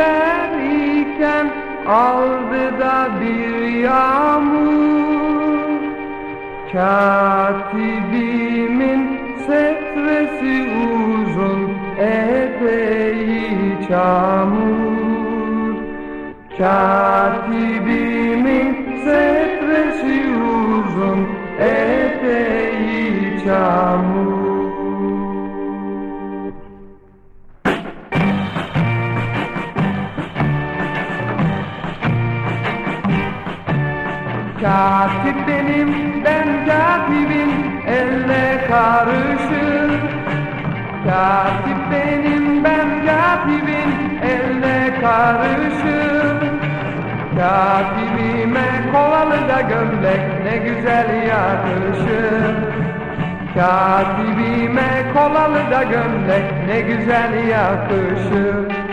giderken aldı da bir yağmur. Katibimin setresi uzun eteği çamur. Katibimin setresi uzun eteği çamur Katip benim, ben katibim, elle karışır. Katip benim, ben katibim, elle karışır. Katibime kolalı da gömlek ne güzel yakışır. Katibime kolalı da gömlek ne güzel yakışır.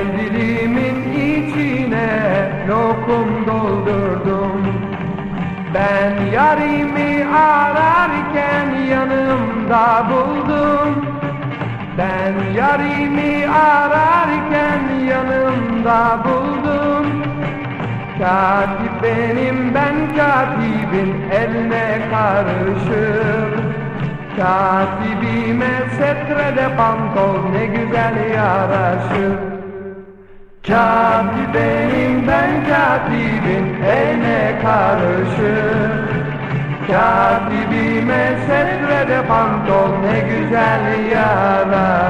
Mendilimin içine lokum doldurdum. Ben yarimi ararken yanımda buldum. Ben yarimi ararken yanımda buldum. Katip benim ben katibin eline karışır. Katibime setrede pantol ne güzel yaraşır Katip benim ben katibin eline karışır. Katibime setrede pantol ne güzel yaraşır